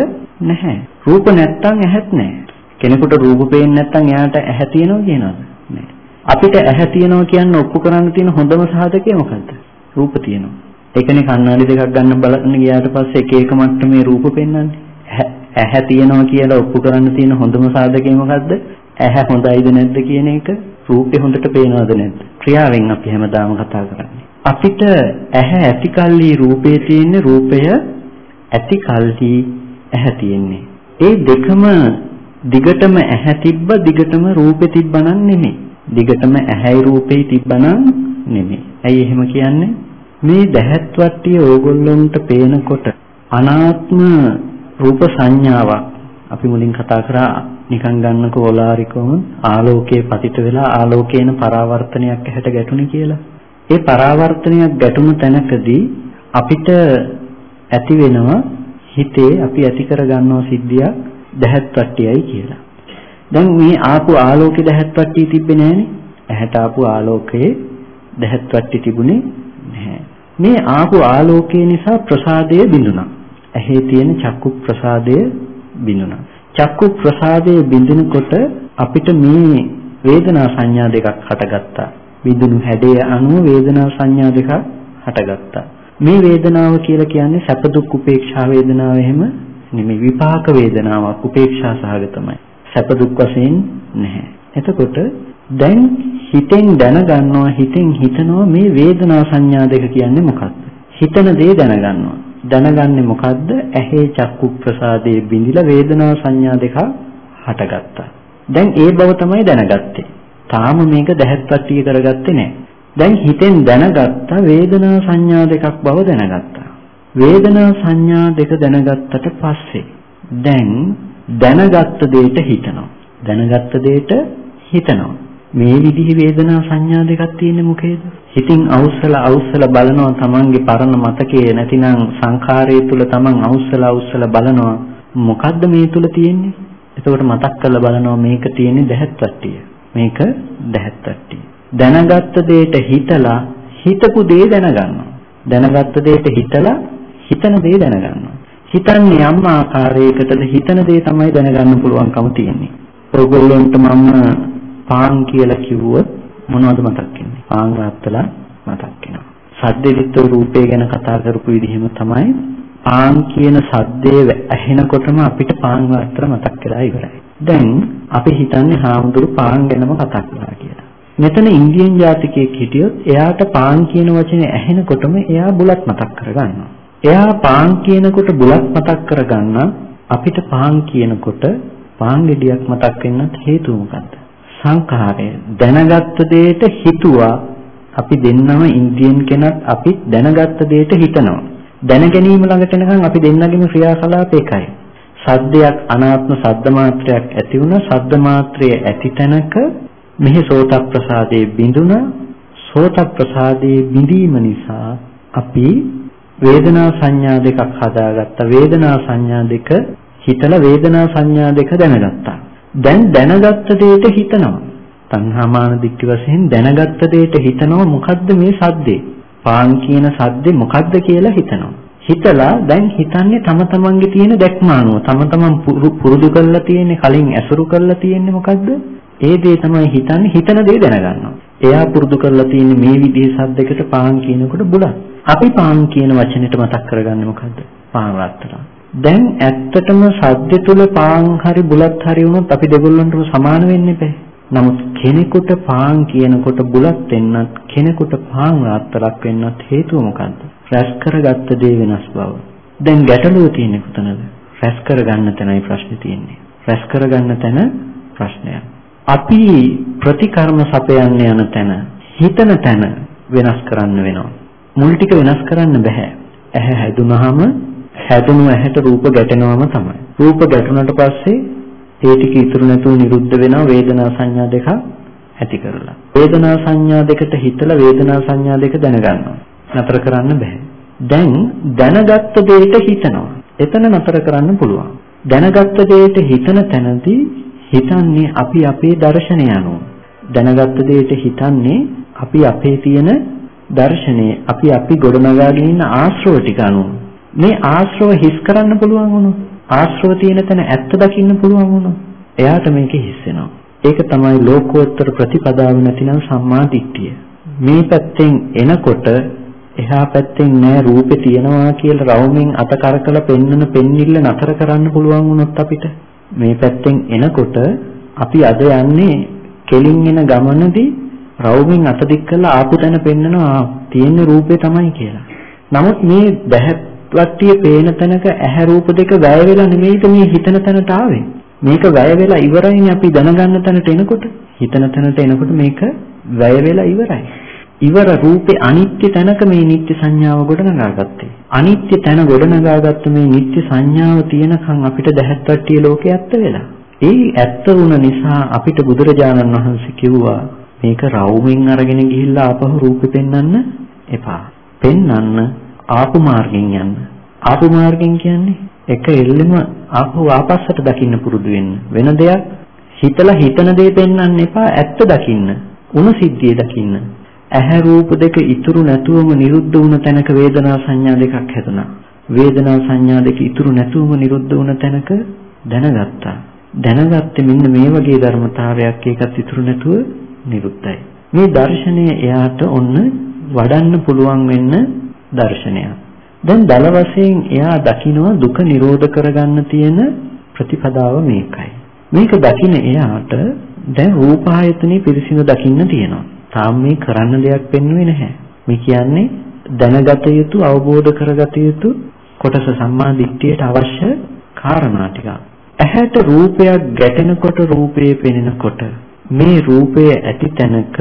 නැහැ. රූප නැත්තම් ඇහත් නැහැ. කෙනෙකුට රූප පේන්නේ නැත්තම් එයාට ඇහැ තියෙනවා කියනවද? නැහැ. අපිට ඇහැ තියෙනවා කියන්න ඔප්පු කරන්න තියෙන හොඳම සාධකය මොකද්ද? රූප තියෙනවා. ඒකනේ කණ්ණාඩි දෙකක් ගන්න බලන්න ගියාට පස්සේ එක එක මට්ටමේ රූප පෙන්වන්නේ. ඇහැ තියෙනවා කියලා ඔප්පු කරන්න තියෙන හොඳම සාධකය මොකද්ද? ඇහැ හොඳයිද නැද්ද කියන එක රූපේ හොඳට පේනවද නැද්ද? ක්‍රියාවෙන් අපි හැමදාම කතා කරන්නේ. අපිට ඇහැ ඇති කල්හි රූපේ තියෙන රූපය ඇති කල්හි ඇහැ තියෙන්නේ. ඒ දෙකම දිගටම ඇහැ තිබ්බ දිගටම රූපේ තිබ්බනම් නෙමෙයි. දිගටම ඇහැයි රූපේ තිබ්බනම් නෙමෙයි. ඇයි එහෙම කියන්නේ? මේ දැහත් වට්ටිය ඕගොල්ලොන්ට පේනකොට අනාත්ම රූප සංඥාවක් අපි මුලින් කතා කරා නිකන් ගන්නකො ඕලාරිකවම ආලෝකයේ පතිත වෙලා ආලෝකේන පරාවර්තනයක් ඇහැට ගැටුනේ කියලා. ඒ පරාවර්තනයක් ගැටුණු තැනකදී අපිට ඇති වෙනවා හිතේ අපි ඇති කරගන්නව සිද්ධියක් දැහත් වට්ටියයි කියලා. දැන් මේ ආපු ආලෝකේ දැහත් වට්ටිය තිබ්බේ නැහනේ. ඇහැට ආපු ආලෝකයේ දැහත් වට්ටි තිබුණේ නැහැ. මේ ආපු ආලෝකය නිසා ප්‍රසාදය බිඳුණා. ඇහි තියෙන චක්කු ප්‍රසාදය බිඳුණා. චක්කු ප්‍රසාදය බිඳිනකොට අපිට මේ වේදනා සංඥා දෙකක් හටගත්තා. විදුණු හැඩය අනුව වේදනා සංඥා දෙකක් හටගත්තා. මේ වේදනාව කියලා කියන්නේ සැප දුක් උපේක්ෂා වේදනාව එහෙම නෙමෙයි විපාක වේදනාවක් උපේක්ෂා සහගතමයි. සැප දුක් වශයෙන් නැහැ. එතකොට දැන් හිතෙන් දැනගන්නවා හිතෙන් හිතනවා මේ වේදනා සංඥා දෙක කියන්නේ මොකක්ද? හිතන දේ දැනගන්නවා. දැනගන්නේ මොකද්ද? ඇහි චක්කු ප්‍රසාදයේ බිඳිලා වේදනා සංඥා දෙක හටගත්තා. දැන් ඒ බව තමයි දැනගත්තේ. තාම මේක දැහැත්පත්තිය කරගත්තේ නැහැ. දැන් හිතෙන් දැනගත්ත වේදනා සංඥා දෙකක් බව දැනගත්තා. වේදනා සංඥා දෙක දැනගත්තට පස්සේ දැන් දැනගත්ත දෙයට හිතනවා. දැනගත්ත දෙයට හිතනවා. මේ විදිහේ වේදනා සංඥා දෙකක් තියෙන්නේ මොකේද? හිතින් අවුස්සලා අවුස්සලා බලනවා තමන්ගේ පරණ මතකයේ නැතිනම් සංඛාරයේ තුල තමන් අවුස්සලා අවුස්සලා බලනවා මොකද්ද මේ තුල තියෙන්නේ? එතකොට මතක් කරලා බලනවා මේක තියෙන්නේ දැහත් වට්ටිය. මේක දැහත් වට්ටිය. දැනගත්ත දෙයට හිතලා හිතපු දේ දැනගන්නවා. දැනගත්ත දෙයට හිතලා හිතන දේ දැනගන්නවා. හිතන්නේ යම් ආකාරයකටද හිතන දේ තමයි දැනගන්න පුළුවන්කම තියෙන්නේ. ඔයගොල්ලන්ට මම පාන් කියලා කිව්වොත් මොනවද මතක් වෙන්නේ? පාන් රාත්තලා මතක් වෙනවා. සද්දෙදිත් රූපේ ගැන කතා කරපු විදිහම තමයි පාන් කියන සද්දේ ඇහෙනකොටම අපිට පාන් රාත්තලා මතක් වෙලා ඉවරයි. දැන් අපි හිතන්නේ හාමුදුරු පාන් ගැනම කතා කරලා කියලා. මෙතන ඉන්දියන් ජාතිකයෙක් හිටියොත් එයාට පාන් කියන වචනේ ඇහෙනකොටම එයා බුලත් මතක් කරගන්නවා. එයා පාන් කියනකොට බුලත් මතක් කරගන්න අපිට පාන් කියනකොට පාන් ගෙඩියක් මතක් වෙන්නත් හේතුව මොකද්ද? සංඛාරය. දැනගත්ත දෙයට හිතුවා අපි දෙන්නම ඉන්දියන් කෙනත් අපි දැනගත්ත දෙයට හිතනවා. දැන ගැනීම ළඟට එනකන් අපි දෙන්නගේම ක්‍රියාකලාප එකයි. සද්දයක් අනාත්ම සද්ද මාත්‍රයක් ඇති වුණා සද්ද මාත්‍රය ඇති තැනක මෙහි සෝත ප්‍රසාදයේ බිඳුණා සෝත ප්‍රසාදයේ බිඳීම නිසා අපි වේදනා සංඥා දෙකක් හදාගත්ත වේදනා සංඥා දෙක හිතලා වේදනා සංඥා දෙක දැනගත්තා දැන් දැනගත්ත දෙයට හිතනවා. තණ්හාමාන දික්ටි වශයෙන් දැනගත්ත දෙයට හිතනවා මොකද්ද මේ සද්දේ? පාන් කියන සද්දේ මොකද්ද කියලා හිතනවා. හිතලා දැන් හිතන්නේ තම තමන්ගේ තියෙන දැක්ම අනුව තම තමන් පුරුදු කරලා තියෙන්නේ කලින් ඇසුරු කරලා තියෙන්නේ මොකද්ද? ඒ දේ තමයි හිතන්නේ හිතන දේ දැනගන්නවා. එයා පුරුදු කරලා තියෙන්නේ මේ විදිහේ සද්දයකට පාන් කියනකොට බුලත්. අපි පාන් කියන වචනෙට මතක් කරගන්නේ මොකද්ද? පාන් රත්තරන්. දැන් ඇත්තටම සද්ද තුල පාන් හරි බුලත් හරි වුණොත් අපි දෙගොල්ලන්ටම සමාන වෙන්න බෑ. නමුත් කෙනෙකුට පාන් කියනකොට බුලත් වෙන්නත් කෙනෙකුට පාන් රත්තරක් වෙන්නත් හේතුව මොකද්ද? රැස් කරගත්ත දේ වෙනස් බව. දැන් ගැටලුව තියෙන්නේ කොතනද? රැස් කරගන්න තැනයි ප්‍රශ්නේ තියෙන්නේ. රැස් කරගන්න තැන ප්‍රශ්නයක්. අපි ප්‍රතිකර්ම සපයන්න යන තැන හිතන තැන වෙනස් කරන්න වෙනවා. මුල් ටික වෙනස් කරන්න බෑ. ඇහැ හැදුනහම හැදුණු ඇහැට රූප ගැටෙනවම තමයි. රූප ගැටුණට පස්සේ ඒ ටික ඉතුරු නැතුව නිරුද්ධ වෙනවා වේදනා සංඥා දෙක ඇති කරලා. වේදනා සංඥා දෙකට හිතලා වේදනා සංඥා දෙක දැනගන්නවා. නතර කරන්න බෑ. දැන් දැනගත්ත දෙයට හිතනවා. එතන නතර කරන්න පුළුවන්. දැනගත්ත දෙයට හිතන තැනදී හිතන්නේ අපි අපේ දර්ශනය අනුව. දැනගත්ත දෙයට හිතන්නේ අපි අපේ තියෙන දර්ශනේ අපි අපි ගොඩනගාගෙන ඉන්න ආශ්‍රව ටික අනුව මේ ආශ්‍රව හිස් කරන්න පුළුවන් වුණොත් ආශ්‍රව තියෙන තැන ඇත්ත දකින්න පුළුවන් වුණොත් එයාට මේක හිස් වෙනවා. ඒක තමයි ලෝකෝත්තර ප්‍රතිපදාව නැතිනම් සම්මා දිට්ඨිය. මේ පැත්තෙන් එනකොට එහා පැත්තෙන් නෑ රූපේ තියනවා කියලා රවුමින් අත කරකල පෙන්නන පෙන්නිල්ල නතර කරන්න පුළුවන් වුණොත් අපිට මේ පැත්තෙන් එනකොට අපි අද යන්නේ කෙලින් එන ගමනදී රවුමින් අත දික් කරලා ආපු තැන පෙන්නනවා තියෙන රූපේ තමයි කියලා. නමුත් මේ බැහැ වට්ටිය පේන තැනක ඇහැ රූප දෙක වැය වෙලා නෙමෙයිද මේ හිතන තැනට ආවේ. මේක වැය වෙලා ඉවරයිනේ අපි දැනගන්න තැනට එනකොට. හිතන තැනට එනකොට මේක වැය වෙලා ඉවරයි. ඉවර රූපේ අනිත්‍ය තැනක මේ නිත්‍ය සංඥාව ගොඩනගාගත්තේ. අනිත්‍ය තැන ගොඩනගාගත්ත මේ නිත්‍ය සංඥාව තියෙනකන් අපිට දැහැත් වට්ටිය ලෝකේ ඇත්ත වෙලා. ඒ ඇත්ත වුණ නිසා අපිට බුදුරජාණන් වහන්සේ කිව්වා මේක රවුමින් අරගෙන ගිහිල්ලා ආපහු රූපෙ පෙන්වන්න එපා. පෙන්වන්න ආපු මාර්ගෙන් යන්න. ආපු මාර්ගෙන් කියන්නේ එක එල්ලෙම ආපහු ආපස්සට දකින්න පුරුදු වෙන්න. වෙන දෙයක් හිතලා හිතන දේ පෙන්වන්න එපා ඇත්ත දකින්න. උණු සිද්ධිය දකින්න. ඇහැ රූප දෙක ඉතුරු නැතුවම නිරුද්ධ වුණ තැනක වේදනා සංඥා දෙකක් හැදුනා. වේදනා සංඥා දෙක ඉතුරු නැතුවම නිරුද්ධ වුණ තැනක දැනගත්තා. දැනගත්තේ මෙන්න මේ වගේ ධර්මතාවයක් ඒකත් ඉතුරු නැතුව නිරුද්ධයි. මේ දර්ශනය එයාට ඔන්න වඩන්න පුළුවන් වෙන්න දර්ශනයක්. දැන් දල වශයෙන් එයා දකිනවා දුක නිරෝධ කරගන්න තියෙන ප්‍රතිපදාව මේකයි. මේක දකින එයාට දැන් රූපායතනෙ පිරිසිදු දකින්න තියෙනවා. තාම මේ කරන්න දෙයක් පෙන්වෙන්නේ නැහැ. මේ කියන්නේ දැනගත යුතු අවබෝධ කරගත යුතු කොටස සම්මා දිට්ඨියට අවශ්‍ය කාරණා ටික. ඇහැට රූපයක් ගැටෙනකොට රූපේ පෙනෙනකොට මේ රූපය ඇති තැනක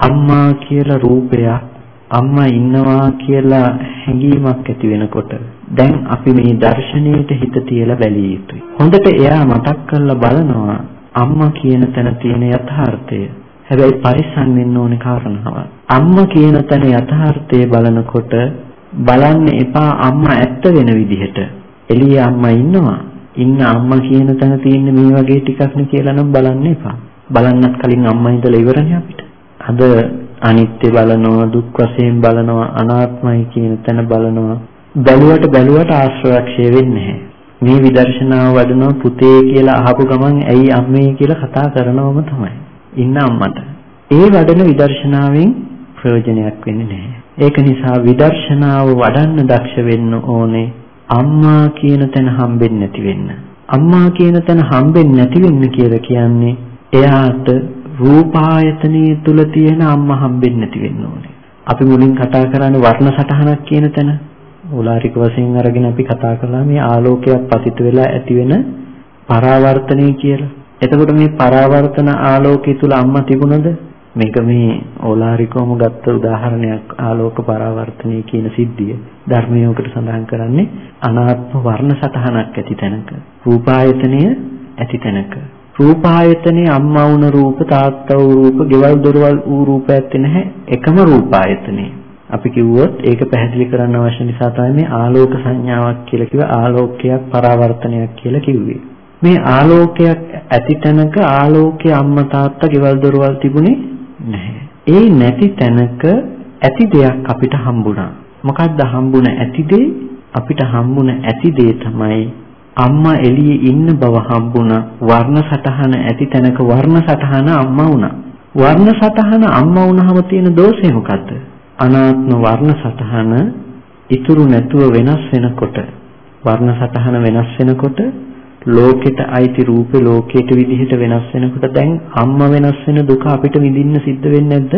අම්මා කියලා රූපයක් අම්මා ඉන්නවා කියලා හැඟීමක් ඇති වෙනකොට දැන් අපි මේ දර්ශනීයට හිත තියලා බැලිය යුතුයි. හොඳට එයා මතක් කරලා බලනවා අම්මා කියන තැන තියෙන යථාර්ථය. හැබැයි පරිස්සම් වෙන්න ඕනේ කාරණාවක්. අම්මා කියන තැන යථාර්ථය බලනකොට බලන්න එපා අම්මා ඇත්ත වෙන විදිහට. එළියේ අම්මා ඉන්නවා. ඉන්න අම්මා කියන තැන තියෙන මේ වගේ ටිකක් නේ කියලා නම් බලන්න එපා. බලන්නත් කලින් අම්මා ඉඳලා ඉවරනේ අපිට. අද අනිත්‍ය බලනවා දුක් වශයෙන් බලනවා අනාත්මයි කියන තැන බලනවා. බැලුවට බැලුවට ආශ්‍රයක්ෂය වෙන්නේ මේ විදර්ශනාව වඩනවා පුතේ කියලා අහපු ගමන් ඇයි අම්මේ කියලා කතා කරනවම තමයි. ඉන්න අම්මට. ඒ වඩන විදර්ශනාවෙන් ප්‍රයෝජනයක් වෙන්නේ නැහැ. ඒක නිසා විදර්ශනාව වඩන්න දක්ෂ වෙන්න ඕනේ අම්මා කියන තැන හම්බෙන්නේ නැති වෙන්න. අම්මා කියන තැන හම්බෙන්නේ නැති වෙන්න කියලා කියන්නේ එයාට රූපායතනයේ තුල තියෙන අම්මා හම්බෙන්නේ නැති වෙන්න ඕනේ. අපි මුලින් කතා කරන්නේ වර්ණ සටහනක් කියන තැන. ඕලාරික වශයෙන් අරගෙන අපි කතා කළා මේ ආලෝකයක් පතිත වෙලා ඇති වෙන පරාවර්තනය කියලා. එතකොට මේ පරාවර්තන ආලෝකය තුල අම්මා තිබුණද? මේක මේ ඕලාරිකවම ගත්ත උදාහරණයක් ආලෝක පරාවර්තනය කියන සිද්ධිය. ධර්මයකට සඳහන් කරන්නේ අනාත්ම වර්ණ සටහනක් ඇති තැනක. රූපායතනය ඇති තැනක. රූපායතනේ අම්මා වුණ රූප තාත්තා වූ රූප, ගෙවල් දොරවල් වූ රූප ඇත්තේ නැහැ. එකම රූපායතනේ. අපි කිව්වොත් ඒක පැහැදිලි කරන්න අවශ්‍ය නිසා තමයි මේ ආලෝක සංඥාවක් කියලා කිව්ව ආලෝකයක් පරාවර්තනයක් කියලා කිව්වේ. මේ ආලෝකයක් ඇති තැනක ආලෝකයේ අම්මා තාත්තා ගෙවල් දොරවල් තිබුණේ නැහැ. ඒ නැති තැනක ඇති දෙයක් අපිට හම්බුණා. මොකක්ද හම්බුණ ඇති දේ? අපිට හම්බුණ ඇති දේ තමයි අම්මා එළියේ ඉන්න බව හම්බුණා. වර්ණ සටහන ඇති තැනක වර්ණ සටහන අම්මා වුණා. වර්ණ සටහන අම්මා වුණාම තියෙන දෝෂය මොකද්ද? අනාත්ම වර්ණ සටහන ඉතුරු නැතුව වෙනස් වෙනකොට වර්ණ සටහන වෙනස් වෙනකොට ලෝකෙට අයිති රූපේ ලෝකයට විදිහට වෙනස් වෙනකොට දැන් අම්මා වෙනස් වෙන දුක අපිට විඳින්න සිද්ධ වෙන්නේ නැද්ද?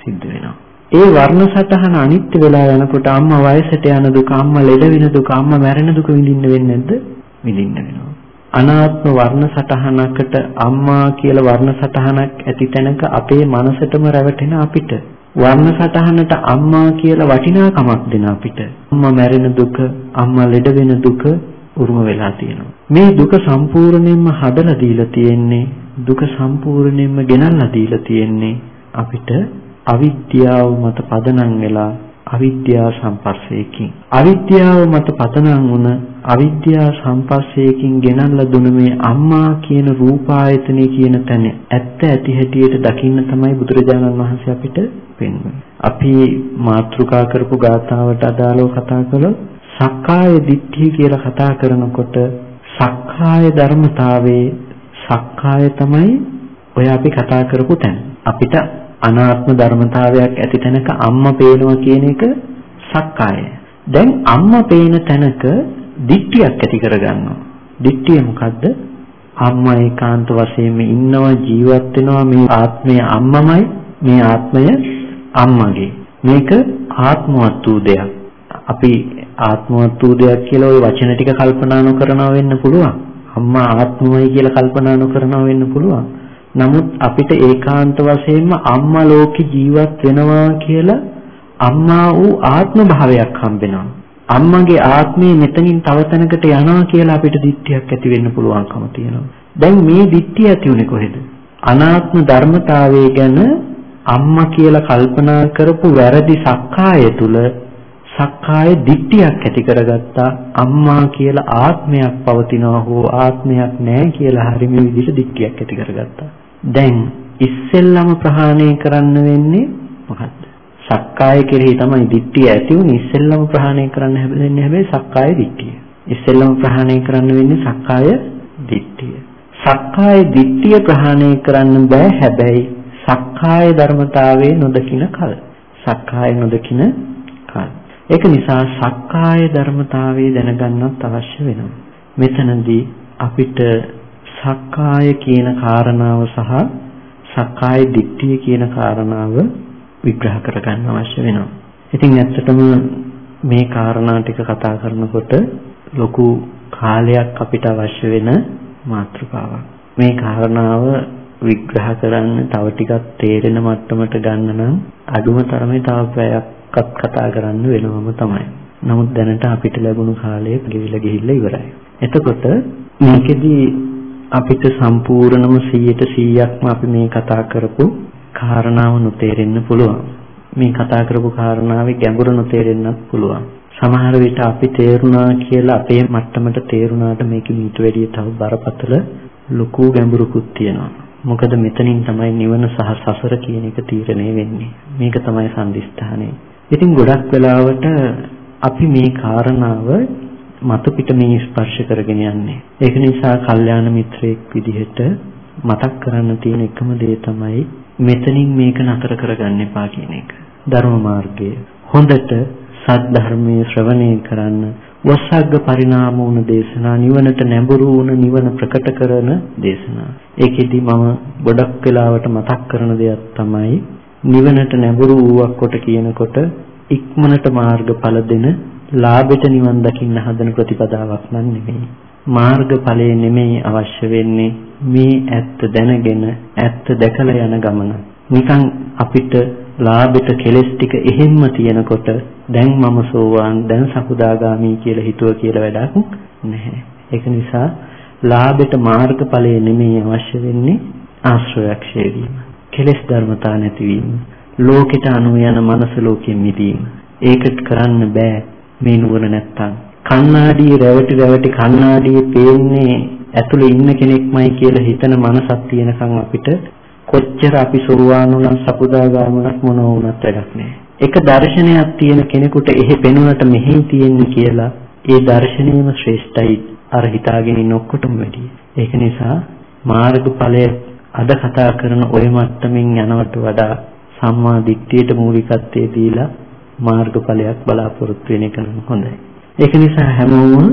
සිද්ධ වෙනවා. ඒ වර්ණ සටහන අනිත්‍ය වෙලා යනකොට අම්මා වයසට යන දුක, අම්මා ලෙඩ වෙන දුක, අම්මා මැරෙන දුක විඳින්න වෙන්නේ නැද්ද? විඳින්න වෙනවා. අනාත්ම වර්ණ සටහනකට අම්මා කියලා වර්ණ සටහනක් ඇති තැනක අපේ මනසටම රැවටෙන අපිට වර්ණ සටහනට අම්මා කියලා වටිනාකමක් දෙන අපිට අම්මා මැරෙන දුක අම්මා ලෙඩ වෙන දුක උරුම වෙලා තියෙනවා. මේ දුක සම්පූර්ණයෙන්ම හදලා දීලා තියෙන්නේ දුක සම්පූර්ණයෙන්ම ගෙනල්ලා දීලා තියෙන්නේ අපිට අවිද්‍යාව මත පදනම් වෙලා අවිද්‍යා සම්පස්සයකින් අවිද්‍යාව මත පතනම් වුණ අවිද්‍යා සම්පස්සයකින් ගෙනල්ලා දුන මේ අම්මා කියන රූපායතනෙ කියන තැන ඇත්ත ඇති හැටියට දකින්න තමයි බුදුරජාණන් වහන්සේ අපිට පෙන්වන්නේ. අපි මාතෘකා කරපු ගාථාවට අදාළව කතා කළොත් සක්කාය දිට්ඨිය කියලා කතා කරනකොට සක්කාය ධර්මතාවයේ සක්කාය තමයි ඔය අපි කතා කරපු තැන. අපිට අනාත්ම ධර්මතාවයක් ඇති තැනක අම්මා පේනවා කියන එක සක්කාය. දැන් අම්මා පේන තැනක දිට්ඨියක් ඇති කරගන්නවා. දිට්ඨිය මොකද්ද? අම්මා ඒකාන්ත වශයෙන්ම ඉන්නවා ජීවත් වෙනවා මේ ආත්මය අම්මමයි මේ ආත්මය අම්මගේ. මේක ආත්මවත් වූ දෙයක්. අපි ආත්මවත් වූ දෙයක් කියලා ওই වචන ටික කල්පනා නොකරනවා වෙන්න පුළුවන්. අම්මා ආත්මමයි කියලා කල්පනා නොකරනවා වෙන්න පුළුවන්. නමුත් අපිට ඒකාන්ත වශයෙන්ම අම්මා ලෝකේ ජීවත් වෙනවා කියලා අම්මා වූ ආත්ම භාවයක් හම්බෙනවා. අම්මගේ ආත්මය මෙතනින් තව තැනකට යනවා කියලා අපිට දිට්ඨියක් ඇති වෙන්න පුළුවන්කම තියෙනවා. දැන් මේ දිට්ඨිය ඇති උනේ කොහෙද? අනාත්ම ධර්මතාවය ගැන අම්මා කියලා කල්පනා කරපු වැරදි සක්කාය තුල සක්කාය දිට්ඨියක් ඇති කරගත්තා අම්මා කියලා ආත්මයක් පවතිනවා හෝ ආත්මයක් නැහැ කියලා හරි මේ විදිහට දිට්ඨියක් ඇති කරගත්තා. දැන් ඉස්සෙල්ලම ප්‍රහාණය කරන්න වෙන්නේ මොකද්ද? සක්කාය කෙරෙහි තමයි දිට්ඨිය ඇති වුනේ ඉස්සෙල්ලම ප්‍රහාණය කරන්න හැබැයි හැබැයි සක්කාය දිට්ඨිය. ඉස්සෙල්ලම ප්‍රහාණය කරන්න වෙන්නේ සක්කාය දිට්ඨිය. සක්කාය දිට්ඨිය ප්‍රහාණය කරන්න බෑ හැබැයි සක්කාය ධර්මතාවයේ නොදකින කල. සක්කාය නොදකින කල. ඒක නිසා සක්කාය ධර්මතාවයේ දැනගන්නත් අවශ්‍ය වෙනවා. මෙතනදී අපිට සක්කාය කියන කාරණාව සහ සක්කාය දිට්ඨිය කියන කාරණාව විග්‍රහ කරගන්න අවශ්‍ය වෙනවා. ඉතින් ඇත්තටම මේ කාරණා ටික කතා කරනකොට ලොකු කාලයක් අපිට අවශ්‍ය වෙන මාතෘකාවක්. මේ කාරණාව විග්‍රහ කරන්න තව ටිකක් තේරෙන මට්ටමට ගන්න නම් අඩුම තරමේ තව පැයක් කතා කරන්න වෙනවම තමයි. නමුත් දැනට අපිට ලැබුණු කාලය ගෙවිලා ගිහිල්ලා ඉවරයි. එතකොට මේකෙදි අපිට සම්පූර්ණම 100ට 100ක්ම අපි මේ කතා කරපු කාරණාව නොතේරෙන්න පුළුවන්. මේ කතා කරපු කාරණාවේ ගැඹුර නොතේරෙන්නත් පුළුවන්. සමහර විට අපි තේරුණා කියලා අපේ මට්ටමට තේරුණාට මේක මීට වැඩිය තව බරපතල ලොකු ගැඹුරුකුත් තියෙනවා. මොකද මෙතනින් තමයි නිවන සහ සසර කියන එක තීරණය වෙන්නේ. මේක තමයි සම්දිස්ථානය. ඉතින් ගොඩක් වෙලාවට අපි මේ කාරණාව මතු පිට මේ ස්පර්ශ කරගෙන යන්නේ. ඒක නිසා කල්යාණ මිත්‍රයෙක් විදිහට මතක් කරන්න තියෙන එකම දේ තමයි මෙතනින් මේක නතර කරගන්න එපා කියන එක. ධර්ම මාර්ගය. හොඳට සද්ධර්මයේ ශ්‍රවණය කරන්න වස්සග්ග පරිණාම වුණ දේශනා නිවනට නැඹුරු වුණ නිවන ප්‍රකට කරන දේශනා. ඒකෙදි මම ගොඩක් වෙලාවට මතක් කරන දෙයක් තමයි නිවනට නැඹුරු වූවක් කොට කියනකොට ඉක්මනට මාර්ගඵල දෙන ලාභෙට නිවන් දකින්න හදන ප්‍රතිපදාවක් නන් නෙමෙයි. මාර්ගඵලයේ නෙමෙයි අවශ්‍ය වෙන්නේ මේ ඇත්ත දැනගෙන ඇත්ත දැකලා යන ගමන. නිකන් අපිට ලාභෙට කෙලස් ටික එහෙම්ම තියෙනකොට දැන් මම සෝවාන් දැන් සකුදාගාමි කියලා හිතුව කියලා වැඩක් නැහැ. ඒක නිසා ලාභෙට මාර්ගඵලයේ නෙමෙයි අවශ්‍ය වෙන්නේ ආශ්‍රයක්ෂය වීම. කෙලස් ධර්මතා නැතිවීම. ලෝකෙට අනු යන මනස ලෝකෙන් මිදීම. ඒකට කරන්න බෑ මේ නුවණ නැත්තම්. කණ්ණාඩියේ රැවටි රැවටි කණ්ණාඩියේ පේන්නේ ඇතුලේ ඉන්න කෙනෙක්මයි කියලා හිතන මනසක් තියෙනකන් අපිට කොච්චර අපි සෝවාන් වුණත් සකුදාගාමනක් මොන වුණත් වැඩක් නෑ. එක දර්ශනයක් තියෙන කෙනෙකුට එහෙ පෙනුනට මෙහෙ තියෙන්නේ කියලා ඒ දර්ශනීයම ශ්‍රේෂ්ඨයි අර හිතාගෙන ඉන්න ඔක්කොටම වැඩිය. ඒක නිසා මාර්ගඵලය අද කතා කරන ওই මට්ටමින් යනවට වඩා සම්මා දිට්ඨියට මූලිකත්වයේ දීලා මාර්ගඵලයක් බලාපොරොත්තු වෙන එක නම් හොඳයි. ඒක නිසා හැමෝම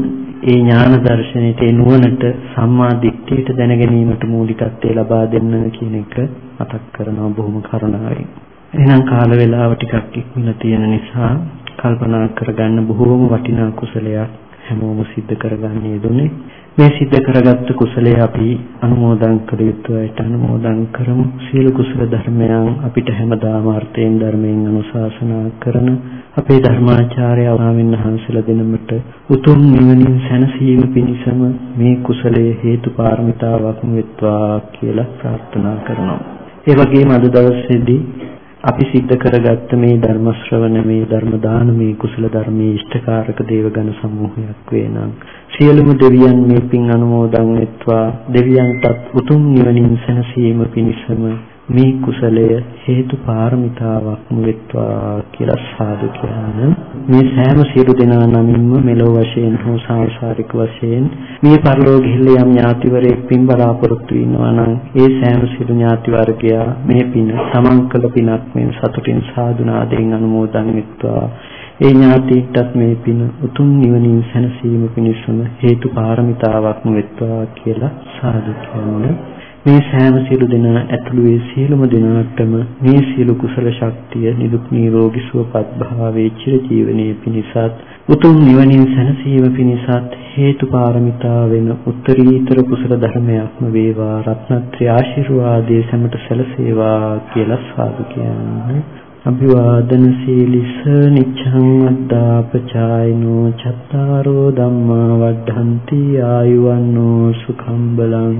ඒ ඥාන දර්ශනයට ඒ නුවණට සම්මා දිට්ඨියට දැන ගැනීමට මූලිකත්වය ලබා දෙන්න කියන එක මතක් කරනවා බොහොම කරුණාවෙන්. එහෙනම් කාල වේලාව ටිකක් ඉක්මනට තියෙන නිසා කල්පනා කරගන්න බොහෝම වටිනා කුසලයක් හැමෝම සිද්ධ කරගන්න යෙදුනේ. මේ සිද්ධ කරගත්තු කුසලයේ අපි අනුමෝදන් කළ යුතුයිට අනුමෝදන් කරමු. සීල කුසල ධර්මයන් අපිට හැමදාම අර්ථයෙන් ධර්මයෙන් අනුශාසනා කරන අපේ ධර්මාචාර්ය ආමින් වහන්සේලා දෙනමට උතුම් නිවනින් සැනසීම පිණිසම මේ කුසලයේ හේතු පාරමිතාවක් වෙත්වා කියලා ප්‍රාර්ථනා කරනවා. ඒ වගේම අද දවසේදී අපි සිද්ධ කරගත්ත මේ ධර්ම ශ්‍රවණ මේ ධර්ම දානමේ කුසල ධර්මයේ ඉෂ්ඨකාරක දේවගණ සමූහයක් වේනම් සියලුම දෙවියන් මේ පින් අනුමෝදන් වෙත්වා. දෙවියන්ටත් උතුම් නිවනින් සැනසීම පිණිසම මේ කුසලය හේතු පාරමිතාවක්ම වෙත්වා කියලා සාදු කියන මේ සෑම සියලු දෙනා නමින්ම මෙලොව වශයෙන් හෝ සාංශාරික වශයෙන් මේ පරලෝක ගිහිල්ලා යම් ඥාතිවරයෙක් පින් බලාපොරොත්තු වෙනවා නම් ඒ සෑම සියලු ඥාති වර්ගයා මේ පින සමංකල පිනක් මෙන් සතුටින් සාදුනාදෙන් අනුමෝදන් වෙත්වා. ඒ ඥාතිටත් මේ පින උතුම් නිවනින් සැනසීම පිණිසම හේතු පාරමිතාවක්ම වෙත්වා කියලා සාදු කියන්නේ මේ සෑම සියලු දෙනා ඇතුළු වේ සියලුම දෙනාටම මේ සියලු කුසල ශක්තිය නිදුක් නිරෝගී සුවපත් භාවයේ චිර ජීවනයේ පිණිසත් උතුම් නිවනින් සැනසීම පිණිසත් හේතු පාරමිතා වෙන උත්තරීතර කුසල ධර්මයක්ම වේවා. රත්නත්‍රි ආශිර්වාදයේ සැමට සැලසේවා කියලා සාදු කියන්නේ. අභිවාදන සීලිස නිච්ඡං අද්දාපචායිනෝ චත්තාරෝ ධම්මා වඩ්ඩಂತಿ ආයුවන්නෝ සුඛං බලං